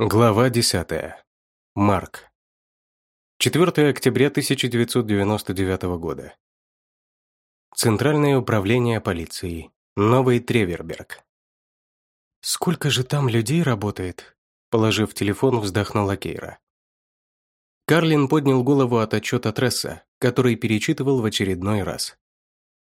Глава 10. Марк. 4 октября 1999 года. Центральное управление полиции. Новый Треверберг. «Сколько же там людей работает?» Положив телефон, вздохнула Кейра. Карлин поднял голову от отчета Тресса, который перечитывал в очередной раз.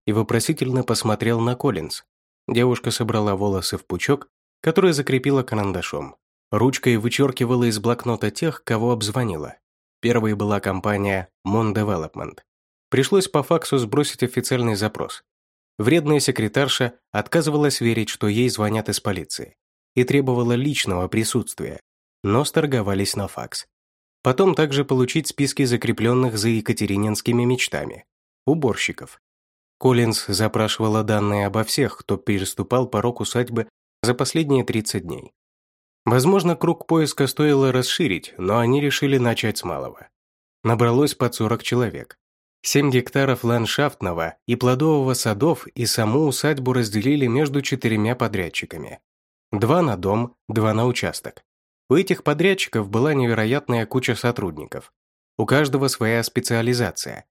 И вопросительно посмотрел на Коллинз. Девушка собрала волосы в пучок, который закрепила карандашом. Ручкой вычеркивала из блокнота тех, кого обзвонила. Первой была компания Mon Development. Пришлось по факсу сбросить официальный запрос. Вредная секретарша отказывалась верить, что ей звонят из полиции, и требовала личного присутствия, но сторговались на факс. Потом также получить списки закрепленных за екатерининскими мечтами. Уборщиков. Коллинз запрашивала данные обо всех, кто переступал порог усадьбы за последние 30 дней. Возможно, круг поиска стоило расширить, но они решили начать с малого. Набралось под 40 человек. 7 гектаров ландшафтного и плодового садов и саму усадьбу разделили между четырьмя подрядчиками. Два на дом, два на участок. У этих подрядчиков была невероятная куча сотрудников. У каждого своя специализация.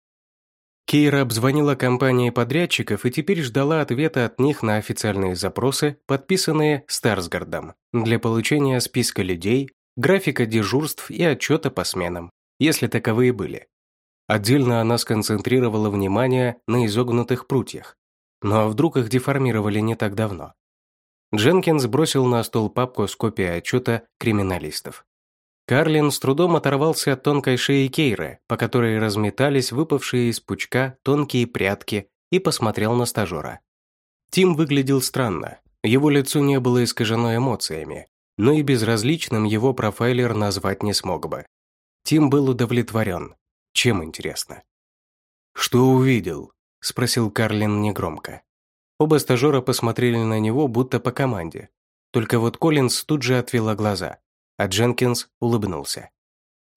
Кейра обзвонила компании подрядчиков и теперь ждала ответа от них на официальные запросы, подписанные Старсгардом, для получения списка людей, графика дежурств и отчета по сменам, если таковые были. Отдельно она сконцентрировала внимание на изогнутых прутьях. Ну а вдруг их деформировали не так давно? Дженкинс бросил на стол папку с копией отчета криминалистов. Карлин с трудом оторвался от тонкой шеи Кейры, по которой разметались выпавшие из пучка тонкие прядки, и посмотрел на стажера. Тим выглядел странно. Его лицо не было искажено эмоциями, но и безразличным его профайлер назвать не смог бы. Тим был удовлетворен. Чем интересно? «Что увидел?» – спросил Карлин негромко. Оба стажера посмотрели на него, будто по команде. Только вот Коллинз тут же отвела глаза – а Дженкинс улыбнулся.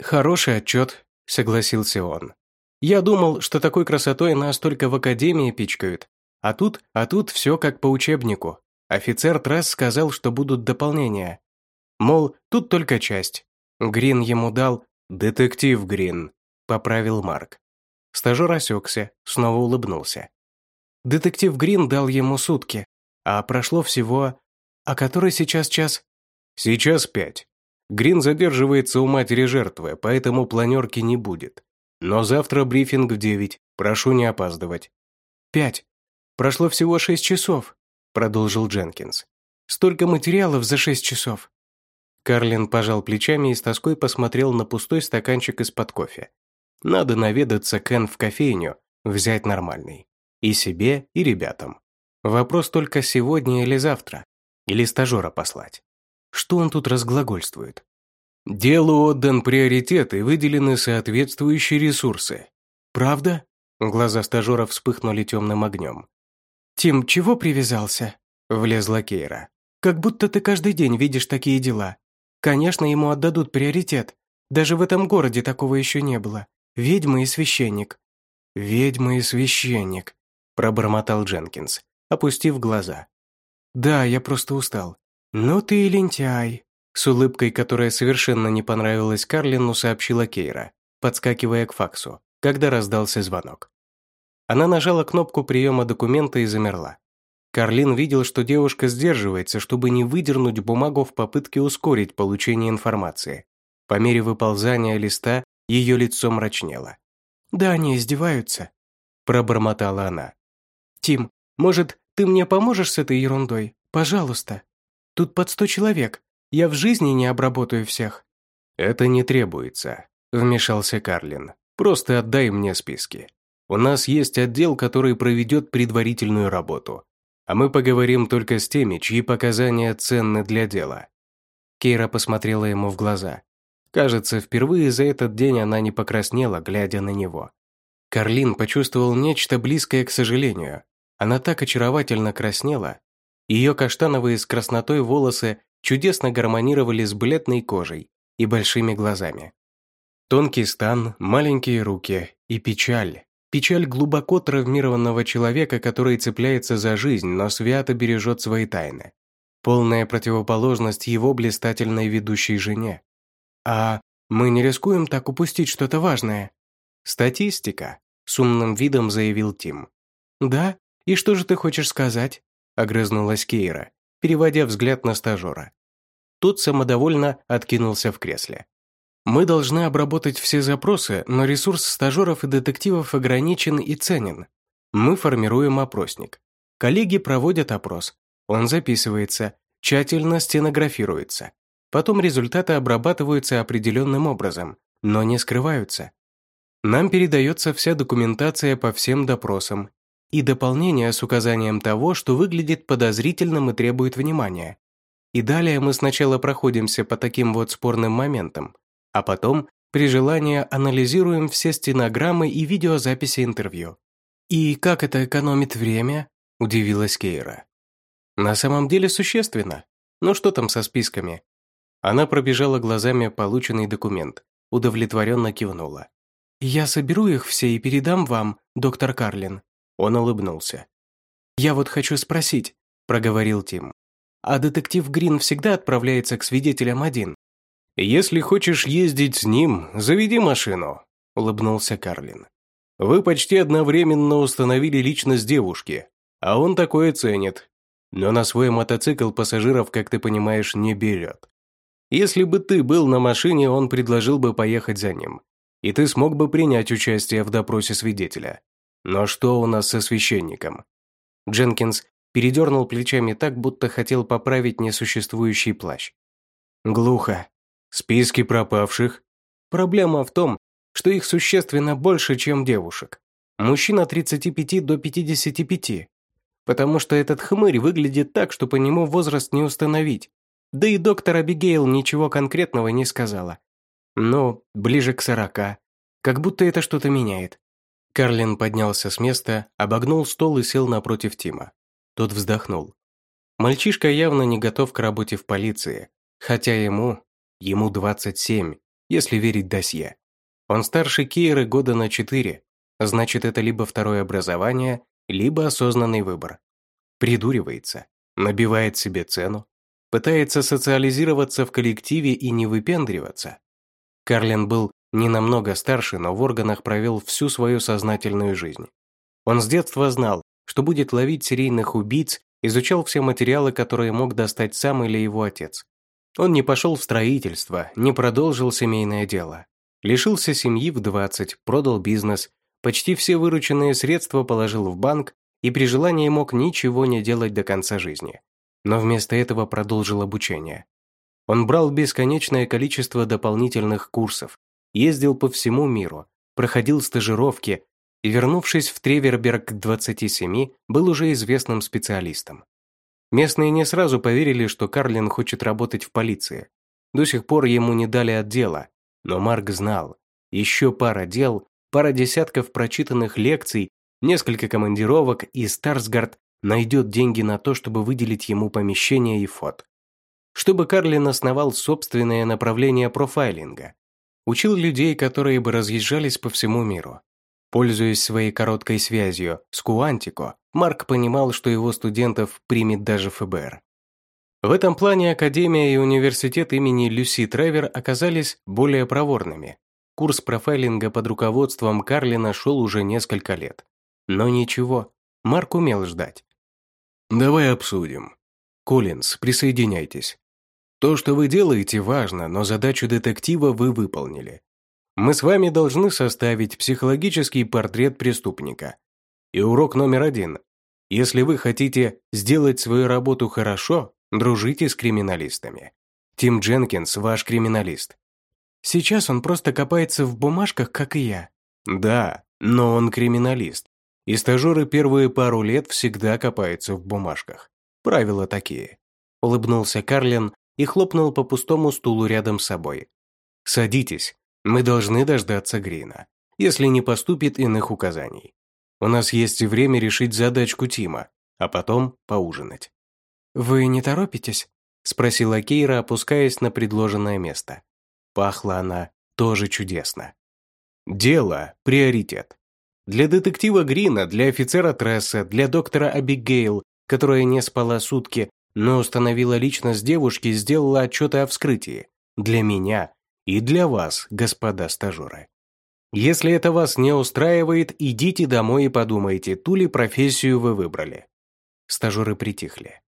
«Хороший отчет», — согласился он. «Я думал, что такой красотой нас только в академии пичкают, а тут, а тут все как по учебнику. Офицер Трасс сказал, что будут дополнения. Мол, тут только часть. Грин ему дал «Детектив Грин», — поправил Марк. Стажер осекся, снова улыбнулся. Детектив Грин дал ему сутки, а прошло всего... А который сейчас час? Сейчас пять. Грин задерживается у матери жертвы, поэтому планерки не будет. Но завтра брифинг в девять. Прошу не опаздывать. Пять. Прошло всего шесть часов, продолжил Дженкинс. Столько материалов за шесть часов. Карлин пожал плечами и с тоской посмотрел на пустой стаканчик из-под кофе. Надо наведаться Кен в кофейню, взять нормальный. И себе, и ребятам. Вопрос только сегодня или завтра. Или стажера послать. Что он тут разглагольствует? Делу отдан приоритет и выделены соответствующие ресурсы. Правда? Глаза стажера вспыхнули темным огнем. «Тим, чего привязался?» – влезла Кейра. «Как будто ты каждый день видишь такие дела. Конечно, ему отдадут приоритет. Даже в этом городе такого еще не было. Ведьма и священник». «Ведьма и священник», – пробормотал Дженкинс, опустив глаза. «Да, я просто устал. «Ну ты и лентяй», – с улыбкой, которая совершенно не понравилась Карлину, сообщила Кейра, подскакивая к факсу, когда раздался звонок. Она нажала кнопку приема документа и замерла. Карлин видел, что девушка сдерживается, чтобы не выдернуть бумагу в попытке ускорить получение информации. По мере выползания листа ее лицо мрачнело. «Да они издеваются», – пробормотала она. «Тим, может, ты мне поможешь с этой ерундой? Пожалуйста». Тут под сто человек. Я в жизни не обработаю всех». «Это не требуется», – вмешался Карлин. «Просто отдай мне списки. У нас есть отдел, который проведет предварительную работу. А мы поговорим только с теми, чьи показания ценны для дела». Кейра посмотрела ему в глаза. Кажется, впервые за этот день она не покраснела, глядя на него. Карлин почувствовал нечто близкое к сожалению. Она так очаровательно краснела, ее каштановые с краснотой волосы чудесно гармонировали с бледной кожей и большими глазами. Тонкий стан, маленькие руки и печаль. Печаль глубоко травмированного человека, который цепляется за жизнь, но свято бережет свои тайны. Полная противоположность его блистательной ведущей жене. А мы не рискуем так упустить что-то важное. Статистика, с умным видом заявил Тим. Да? И что же ты хочешь сказать? Огрызнулась Кейра, переводя взгляд на стажера. Тот самодовольно откинулся в кресле. Мы должны обработать все запросы, но ресурс стажеров и детективов ограничен и ценен. Мы формируем опросник. Коллеги проводят опрос. Он записывается, тщательно стенографируется. Потом результаты обрабатываются определенным образом, но не скрываются. Нам передается вся документация по всем допросам и дополнение с указанием того, что выглядит подозрительным и требует внимания. И далее мы сначала проходимся по таким вот спорным моментам, а потом, при желании, анализируем все стенограммы и видеозаписи интервью. «И как это экономит время?» – удивилась Кейра. «На самом деле существенно. Ну что там со списками? Она пробежала глазами полученный документ, удовлетворенно кивнула. «Я соберу их все и передам вам, доктор Карлин». Он улыбнулся. «Я вот хочу спросить», – проговорил Тим. «А детектив Грин всегда отправляется к свидетелям один?» «Если хочешь ездить с ним, заведи машину», – улыбнулся Карлин. «Вы почти одновременно установили личность девушки, а он такое ценит. Но на свой мотоцикл пассажиров, как ты понимаешь, не берет. Если бы ты был на машине, он предложил бы поехать за ним. И ты смог бы принять участие в допросе свидетеля. Но что у нас со священником? Дженкинс передернул плечами так, будто хотел поправить несуществующий плащ. Глухо. Списки пропавших. Проблема в том, что их существенно больше, чем девушек. Мужчин от 35 до 55. Потому что этот хмырь выглядит так, что по нему возраст не установить. Да и доктор Абигейл ничего конкретного не сказала. Но ближе к сорока. Как будто это что-то меняет. Карлин поднялся с места, обогнул стол и сел напротив Тима. Тот вздохнул. Мальчишка явно не готов к работе в полиции, хотя ему, ему 27, если верить досье. Он старше Кейры года на 4, значит это либо второе образование, либо осознанный выбор. Придуривается, набивает себе цену, пытается социализироваться в коллективе и не выпендриваться. Карлин был не намного старше, но в органах провел всю свою сознательную жизнь. Он с детства знал, что будет ловить серийных убийц, изучал все материалы, которые мог достать сам или его отец. Он не пошел в строительство, не продолжил семейное дело. Лишился семьи в 20, продал бизнес, почти все вырученные средства положил в банк и при желании мог ничего не делать до конца жизни но вместо этого продолжил обучение. Он брал бесконечное количество дополнительных курсов, ездил по всему миру, проходил стажировки и, вернувшись в Треверберг к 27, был уже известным специалистом. Местные не сразу поверили, что Карлин хочет работать в полиции. До сих пор ему не дали отдела, но Марк знал. Еще пара дел, пара десятков прочитанных лекций, несколько командировок, и Старсгард найдет деньги на то, чтобы выделить ему помещение и фот. Чтобы Карлин основал собственное направление профайлинга. Учил людей, которые бы разъезжались по всему миру. Пользуясь своей короткой связью с Куантико, Марк понимал, что его студентов примет даже ФБР. В этом плане Академия и университет имени Люси Тревер оказались более проворными. Курс профайлинга под руководством Карлина шел уже несколько лет. Но ничего, Марк умел ждать. Давай обсудим. Коллинз, присоединяйтесь. То, что вы делаете, важно, но задачу детектива вы выполнили. Мы с вами должны составить психологический портрет преступника. И урок номер один. Если вы хотите сделать свою работу хорошо, дружите с криминалистами. Тим Дженкинс – ваш криминалист. Сейчас он просто копается в бумажках, как и я. Да, но он криминалист. И стажеры первые пару лет всегда копаются в бумажках. Правила такие. Улыбнулся Карлин и хлопнул по пустому стулу рядом с собой. «Садитесь, мы должны дождаться Грина, если не поступит иных указаний. У нас есть время решить задачку Тима, а потом поужинать». «Вы не торопитесь?» – спросила Кейра, опускаясь на предложенное место. Пахла она тоже чудесно. «Дело – приоритет. Для детектива Грина, для офицера Тресса, для доктора Абигейл, которая не спала сутки, но установила личность девушки и сделала отчеты о вскрытии. Для меня и для вас, господа стажеры. Если это вас не устраивает, идите домой и подумайте, ту ли профессию вы выбрали. Стажеры притихли.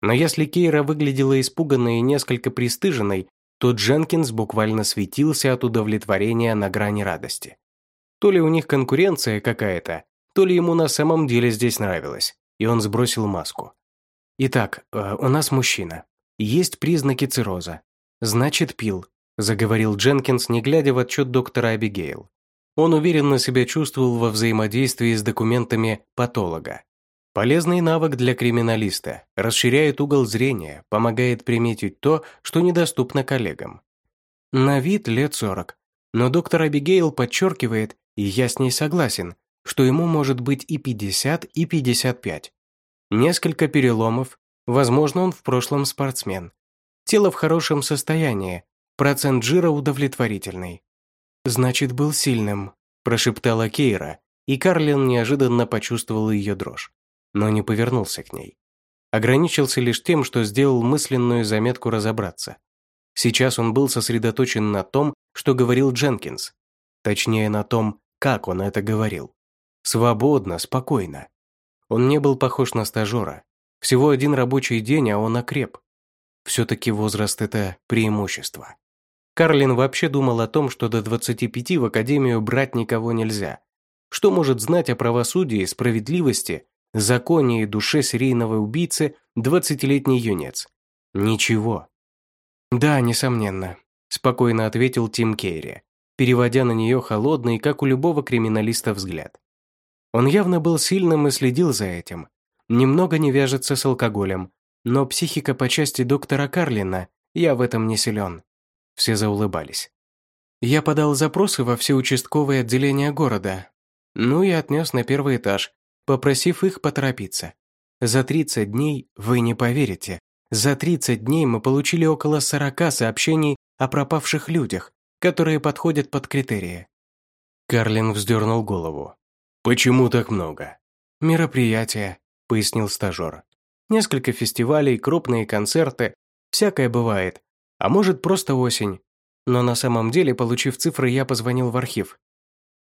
Но если Кейра выглядела испуганной и несколько пристыженной, то Дженкинс буквально светился от удовлетворения на грани радости. То ли у них конкуренция какая-то, то ли ему на самом деле здесь нравилось, и он сбросил маску. «Итак, э, у нас мужчина. Есть признаки цирроза. Значит, пил», – заговорил Дженкинс, не глядя в отчет доктора Абигейл. Он уверенно себя чувствовал во взаимодействии с документами патолога. Полезный навык для криминалиста, расширяет угол зрения, помогает приметить то, что недоступно коллегам. На вид лет 40, но доктор Абигейл подчеркивает, и я с ней согласен, что ему может быть и 50, и 55. Несколько переломов, возможно, он в прошлом спортсмен. Тело в хорошем состоянии, процент жира удовлетворительный. «Значит, был сильным», – прошептала Кейра, и Карлин неожиданно почувствовал ее дрожь но не повернулся к ней. Ограничился лишь тем, что сделал мысленную заметку разобраться. Сейчас он был сосредоточен на том, что говорил Дженкинс. Точнее, на том, как он это говорил. Свободно, спокойно. Он не был похож на стажера. Всего один рабочий день, а он окреп. Все-таки возраст – это преимущество. Карлин вообще думал о том, что до 25 в академию брать никого нельзя. Что может знать о правосудии справедливости законе и душе серийного убийцы 20-летний юнец. Ничего. Да, несомненно, спокойно ответил Тим Кейри, переводя на нее холодный, как у любого криминалиста, взгляд. Он явно был сильным и следил за этим. Немного не вяжется с алкоголем, но психика по части доктора Карлина, я в этом не силен. Все заулыбались. Я подал запросы во все участковые отделения города. Ну и отнес на первый этаж, попросив их поторопиться. За 30 дней, вы не поверите, за 30 дней мы получили около 40 сообщений о пропавших людях, которые подходят под критерии. Карлин вздернул голову. «Почему так много?» «Мероприятия», — пояснил стажер. «Несколько фестивалей, крупные концерты. Всякое бывает. А может, просто осень. Но на самом деле, получив цифры, я позвонил в архив.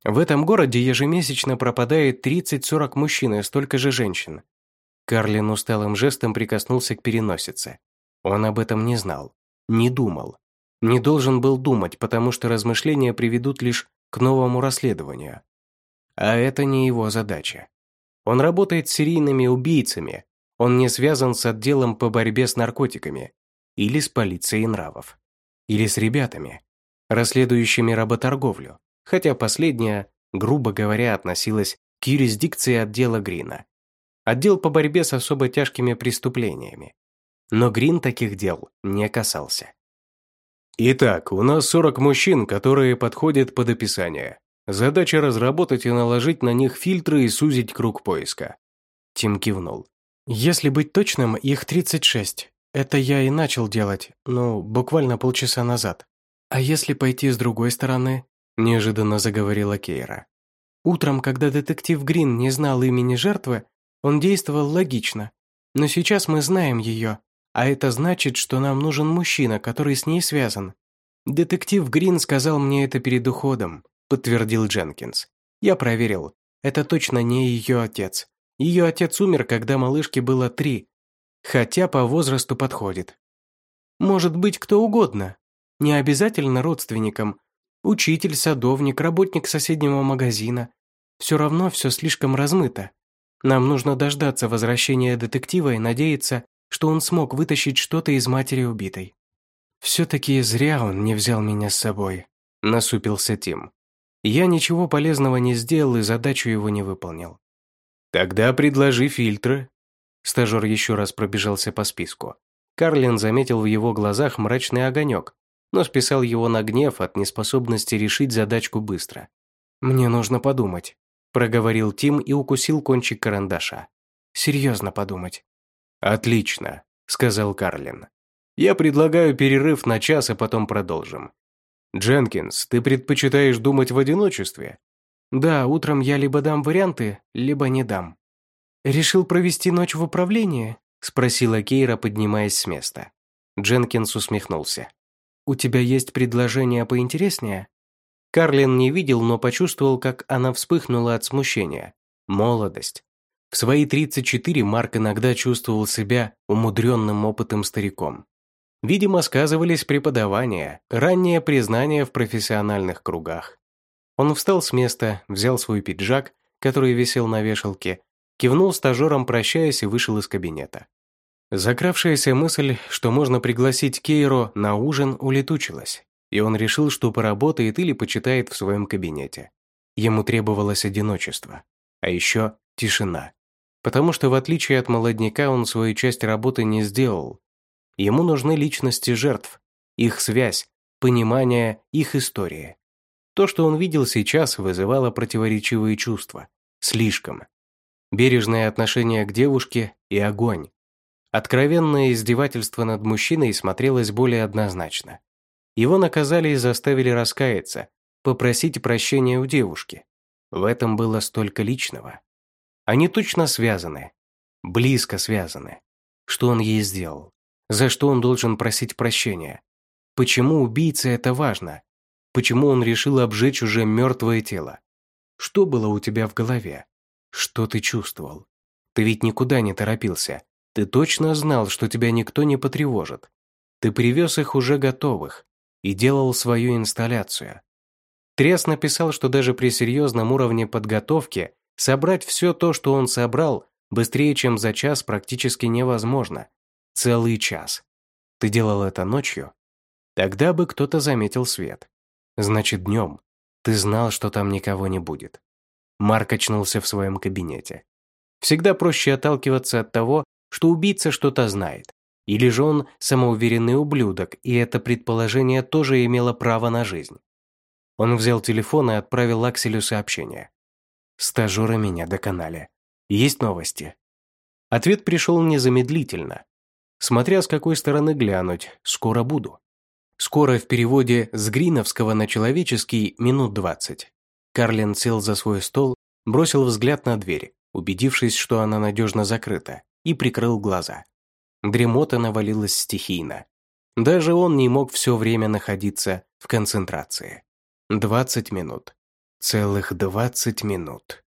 В этом городе ежемесячно пропадает 30-40 мужчин и столько же женщин. Карлин усталым жестом прикоснулся к переносице. Он об этом не знал, не думал. Не должен был думать, потому что размышления приведут лишь к новому расследованию. А это не его задача. Он работает с серийными убийцами, он не связан с отделом по борьбе с наркотиками, или с полицией нравов, или с ребятами, расследующими работорговлю хотя последняя, грубо говоря, относилась к юрисдикции отдела Грина. Отдел по борьбе с особо тяжкими преступлениями. Но Грин таких дел не касался. Итак, у нас 40 мужчин, которые подходят под описание. Задача разработать и наложить на них фильтры и сузить круг поиска. Тим кивнул. Если быть точным, их 36. Это я и начал делать, ну, буквально полчаса назад. А если пойти с другой стороны, неожиданно заговорила Кейра. Утром, когда детектив Грин не знал имени жертвы, он действовал логично. Но сейчас мы знаем ее, а это значит, что нам нужен мужчина, который с ней связан. Детектив Грин сказал мне это перед уходом, подтвердил Дженкинс. Я проверил. Это точно не ее отец. Ее отец умер, когда малышке было три, хотя по возрасту подходит. Может быть, кто угодно. Не обязательно родственникам, Учитель, садовник, работник соседнего магазина. Все равно все слишком размыто. Нам нужно дождаться возвращения детектива и надеяться, что он смог вытащить что-то из матери убитой. «Все-таки зря он не взял меня с собой», – насупился Тим. «Я ничего полезного не сделал и задачу его не выполнил». «Тогда предложи фильтры». Стажер еще раз пробежался по списку. Карлин заметил в его глазах мрачный огонек, но списал его на гнев от неспособности решить задачку быстро. «Мне нужно подумать», – проговорил Тим и укусил кончик карандаша. «Серьезно подумать». «Отлично», – сказал Карлин. «Я предлагаю перерыв на час, а потом продолжим. Дженкинс, ты предпочитаешь думать в одиночестве?» «Да, утром я либо дам варианты, либо не дам». «Решил провести ночь в управлении?» – спросила Кейра, поднимаясь с места. Дженкинс усмехнулся. «У тебя есть предложение поинтереснее?» Карлин не видел, но почувствовал, как она вспыхнула от смущения. Молодость. В свои 34 Марк иногда чувствовал себя умудренным опытом стариком. Видимо, сказывались преподавания, раннее признание в профессиональных кругах. Он встал с места, взял свой пиджак, который висел на вешалке, кивнул стажерам, прощаясь, и вышел из кабинета. Закравшаяся мысль, что можно пригласить Кейро на ужин, улетучилась, и он решил, что поработает или почитает в своем кабинете. Ему требовалось одиночество, а еще тишина. Потому что, в отличие от молодняка, он свою часть работы не сделал. Ему нужны личности жертв, их связь, понимание их истории. То, что он видел сейчас, вызывало противоречивые чувства. Слишком. Бережное отношение к девушке и огонь. Откровенное издевательство над мужчиной смотрелось более однозначно. Его наказали и заставили раскаяться, попросить прощения у девушки. В этом было столько личного. Они точно связаны, близко связаны. Что он ей сделал? За что он должен просить прощения? Почему убийце это важно? Почему он решил обжечь уже мертвое тело? Что было у тебя в голове? Что ты чувствовал? Ты ведь никуда не торопился. Ты точно знал, что тебя никто не потревожит. Ты привез их уже готовых и делал свою инсталляцию. Трес написал, что даже при серьезном уровне подготовки собрать все то, что он собрал, быстрее, чем за час практически невозможно. Целый час. Ты делал это ночью? Тогда бы кто-то заметил свет. Значит, днем. Ты знал, что там никого не будет. Марк очнулся в своем кабинете. Всегда проще отталкиваться от того, что убийца что-то знает. Или же он самоуверенный ублюдок, и это предположение тоже имело право на жизнь. Он взял телефон и отправил Акселю сообщение. «Стажеры меня доконали. Есть новости?» Ответ пришел незамедлительно. Смотря с какой стороны глянуть, скоро буду. Скоро в переводе с гриновского на человеческий минут двадцать. Карлин сел за свой стол, бросил взгляд на дверь, убедившись, что она надежно закрыта, и прикрыл глаза. Дремота навалилась стихийно. Даже он не мог все время находиться в концентрации. Двадцать минут. Целых двадцать минут.